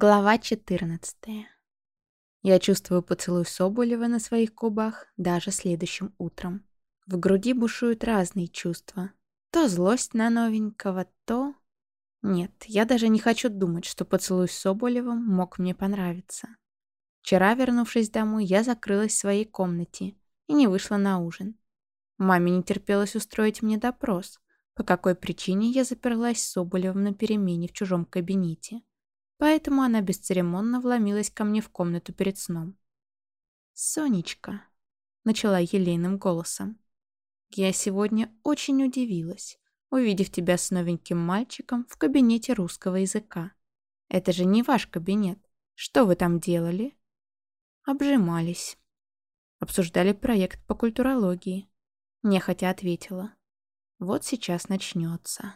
Глава 14. Я чувствую поцелуй Соболева на своих губах даже следующим утром. В груди бушуют разные чувства. То злость на новенького, то... Нет, я даже не хочу думать, что поцелуй с Соболевым мог мне понравиться. Вчера, вернувшись домой, я закрылась в своей комнате и не вышла на ужин. Маме не терпелось устроить мне допрос, по какой причине я заперлась с Соболевым на перемене в чужом кабинете. Поэтому она бесцеремонно вломилась ко мне в комнату перед сном. «Сонечка», — начала елейным голосом, — «я сегодня очень удивилась, увидев тебя с новеньким мальчиком в кабинете русского языка. Это же не ваш кабинет. Что вы там делали?» Обжимались. Обсуждали проект по культурологии. Нехотя ответила. Вот сейчас начнется.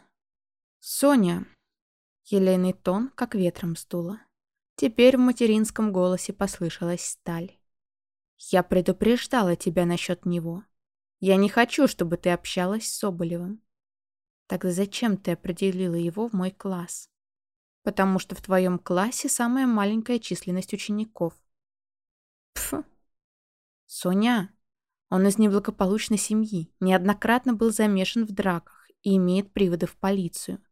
«Соня!» Елейный тон как ветром сдуло. Теперь в материнском голосе послышалась сталь. «Я предупреждала тебя насчет него. Я не хочу, чтобы ты общалась с Соболевым. Так зачем ты определила его в мой класс? Потому что в твоем классе самая маленькая численность учеников. Пф. Соня, он из неблагополучной семьи, неоднократно был замешан в драках и имеет приводы в полицию.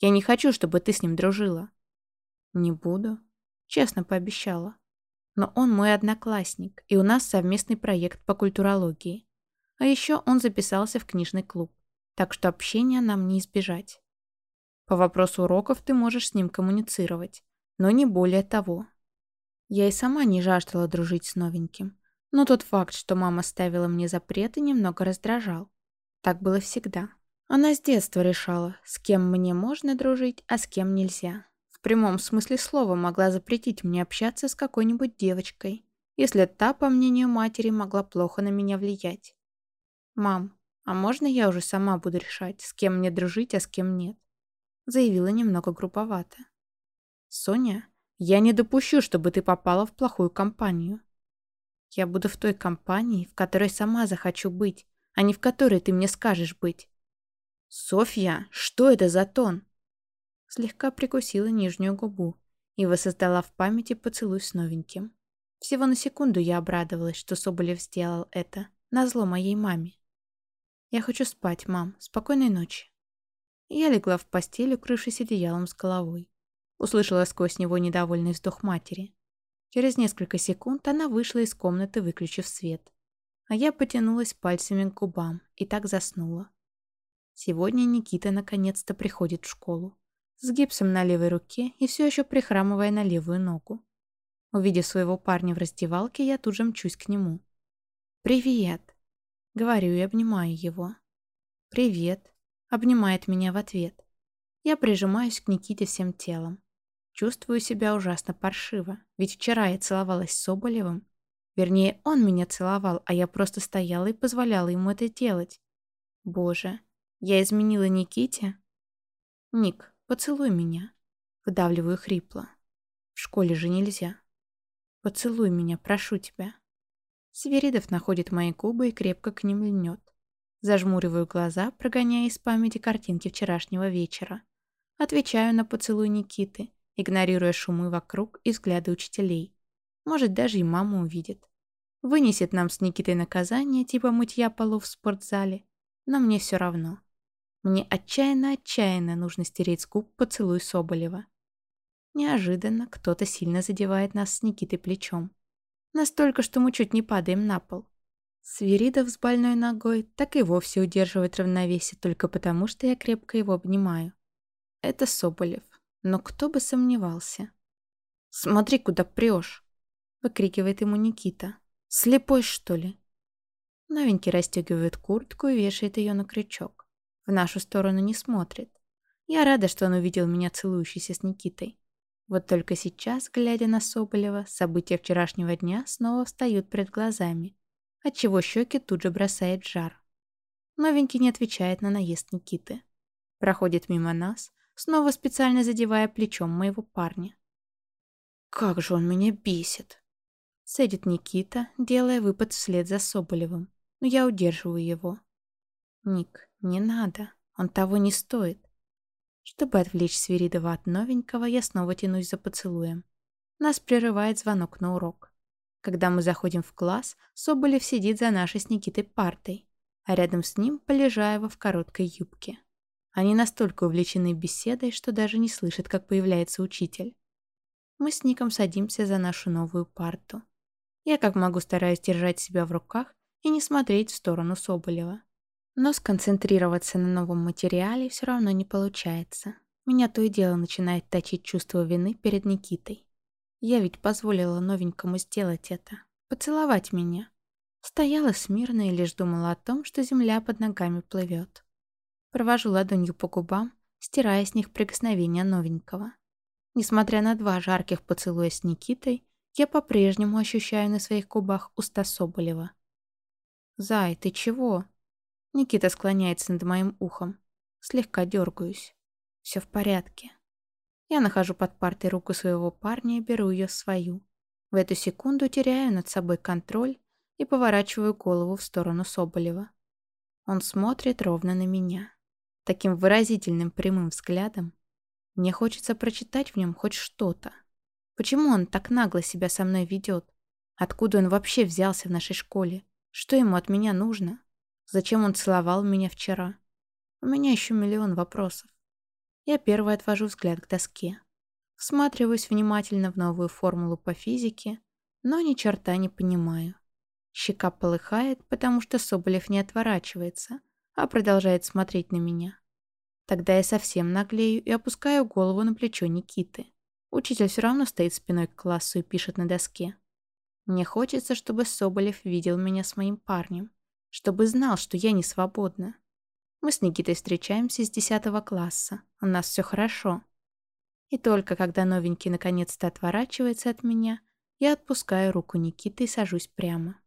Я не хочу, чтобы ты с ним дружила». «Не буду», — честно пообещала. «Но он мой одноклассник, и у нас совместный проект по культурологии. А еще он записался в книжный клуб, так что общения нам не избежать. По вопросу уроков ты можешь с ним коммуницировать, но не более того. Я и сама не жаждала дружить с новеньким, но тот факт, что мама ставила мне запреты, немного раздражал. Так было всегда. Она с детства решала, с кем мне можно дружить, а с кем нельзя. В прямом смысле слова могла запретить мне общаться с какой-нибудь девочкой, если та, по мнению матери, могла плохо на меня влиять. «Мам, а можно я уже сама буду решать, с кем мне дружить, а с кем нет?» Заявила немного грубовато. «Соня, я не допущу, чтобы ты попала в плохую компанию. Я буду в той компании, в которой сама захочу быть, а не в которой ты мне скажешь быть. «Софья, что это за тон?» Слегка прикусила нижнюю губу и воссоздала в памяти поцелуй с новеньким. Всего на секунду я обрадовалась, что Соболев сделал это, назло моей маме. «Я хочу спать, мам. Спокойной ночи». Я легла в постель, укрывшись одеялом с головой. Услышала сквозь него недовольный вздох матери. Через несколько секунд она вышла из комнаты, выключив свет. А я потянулась пальцами к губам и так заснула. Сегодня Никита наконец-то приходит в школу. С гипсом на левой руке и все еще прихрамывая на левую ногу. Увидев своего парня в раздевалке, я тут же мчусь к нему. «Привет!» — говорю и обнимаю его. «Привет!» — обнимает меня в ответ. Я прижимаюсь к Никите всем телом. Чувствую себя ужасно паршиво, ведь вчера я целовалась с Соболевым. Вернее, он меня целовал, а я просто стояла и позволяла ему это делать. Боже, я изменила Никите? Ник, поцелуй меня. Выдавливаю хрипло. В школе же нельзя. Поцелуй меня, прошу тебя. Сверидов находит мои губы и крепко к ним льнет. Зажмуриваю глаза, прогоняя из памяти картинки вчерашнего вечера. Отвечаю на поцелуй Никиты, игнорируя шумы вокруг и взгляды учителей. Может, даже и мама увидит. Вынесет нам с Никитой наказание, типа мытья полов в спортзале. Но мне все равно. Мне отчаянно-отчаянно нужно стереть с губ поцелуй Соболева. Неожиданно кто-то сильно задевает нас с Никитой плечом. Настолько, что мы чуть не падаем на пол. Свиридов с больной ногой так и вовсе удерживает равновесие только потому, что я крепко его обнимаю. Это Соболев. Но кто бы сомневался. «Смотри, куда прешь!» — выкрикивает ему Никита. «Слепой, что ли?» Новенький расстегивает куртку и вешает ее на крючок. В нашу сторону не смотрит. Я рада, что он увидел меня целующейся с Никитой. Вот только сейчас, глядя на Соболева, события вчерашнего дня снова встают перед глазами, отчего щеки тут же бросает жар. Новенький не отвечает на наезд Никиты. Проходит мимо нас, снова специально задевая плечом моего парня. «Как же он меня бесит!» Садит Никита, делая выпад вслед за Соболевым, но я удерживаю его. «Ник, не надо, он того не стоит». Чтобы отвлечь Свиридова от новенького, я снова тянусь за поцелуем, нас прерывает звонок на урок. Когда мы заходим в класс, Соболев сидит за нашей с Никитой партой, а рядом с ним Полежаева в короткой юбке. Они настолько увлечены беседой, что даже не слышат, как появляется учитель. Мы с Ником садимся за нашу новую парту. Я как могу стараюсь держать себя в руках и не смотреть в сторону Соболева. Но сконцентрироваться на новом материале все равно не получается. Меня то и дело начинает точить чувство вины перед Никитой. Я ведь позволила новенькому сделать это. Поцеловать меня. Стояла смирно и лишь думала о том, что земля под ногами плывет. Провожу ладонью по губам, стирая с них прикосновения новенького. Несмотря на два жарких поцелуя с Никитой, я по-прежнему ощущаю на своих губах уста Соболева. «Зай, ты чего?» Никита склоняется над моим ухом. Слегка дергаюсь. Все в порядке. Я нахожу под партой руку своего парня и беру ее в свою. В эту секунду теряю над собой контроль и поворачиваю голову в сторону Соболева. Он смотрит ровно на меня. Таким выразительным прямым взглядом, мне хочется прочитать в нем хоть что-то. Почему он так нагло себя со мной ведет? Откуда он вообще взялся в нашей школе? Что ему от меня нужно? Зачем он целовал меня вчера? У меня еще миллион вопросов. Я первый отвожу взгляд к доске. Всматриваюсь внимательно в новую формулу по физике, но ни черта не понимаю. Щека полыхает, потому что Соболев не отворачивается, а продолжает смотреть на меня. Тогда я совсем наглею и опускаю голову на плечо Никиты. Учитель все равно стоит спиной к классу и пишет на доске. Мне хочется, чтобы Соболев видел меня с моим парнем, чтобы знал, что я не свободна. Мы с Никитой встречаемся с 10 класса, у нас все хорошо. И только когда новенький наконец-то отворачивается от меня, я отпускаю руку Никиты и сажусь прямо.